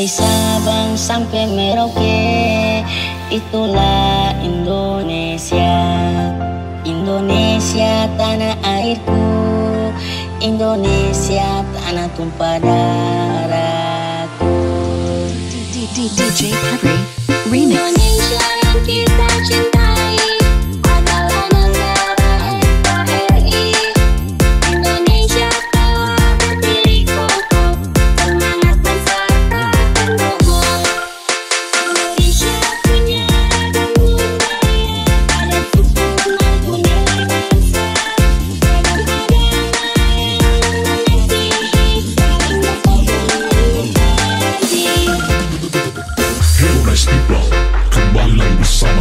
Dari Sabang sampai Merauke Itulah Indonesia. Indonesia tanah airku Indonesia tanah tumpah darahku. DJ Peppery Remix. Indonesia yang kita cintai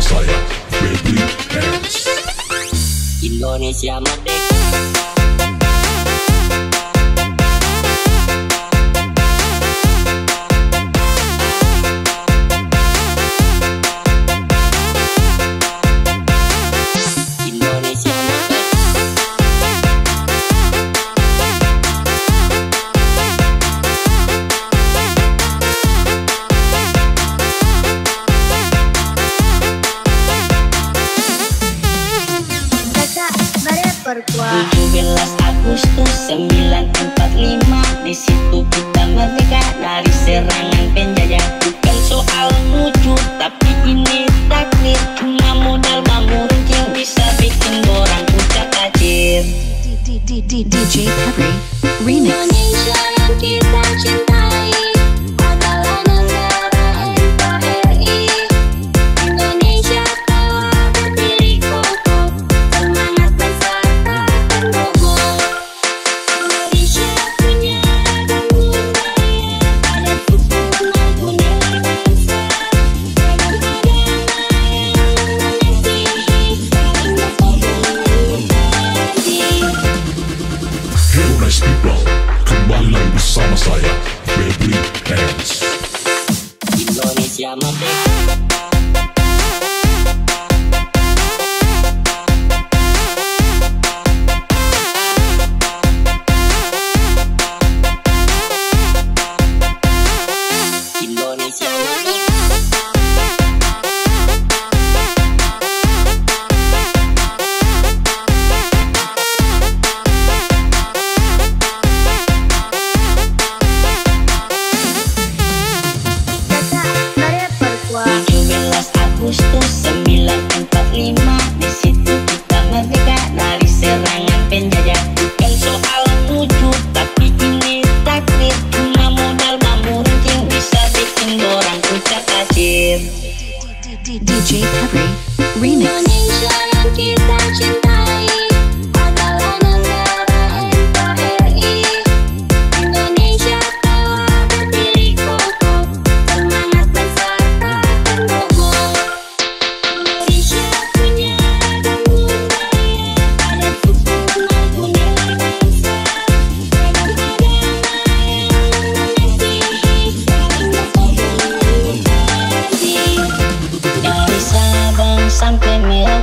saya, Baby Hands. Indonesia merdeka 17 Agustus 945 Di situ kita merdeka. Dari serangan penjajah Bukan soal wujud tapi ini Indonesia merdeka 945 Di situ. Kita merdeka dari serangan penjajah. Bukan soal wujud tapi ini takdir Cuma modal bambu runcing bisa bikin orang pucat acir DJ Peppery Remix. Sabang sampai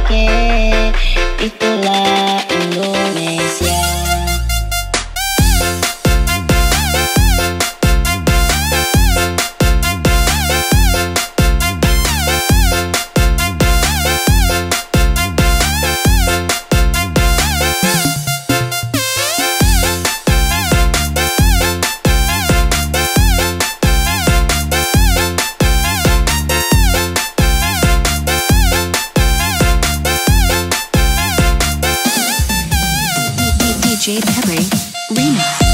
DJ Peppery Remix.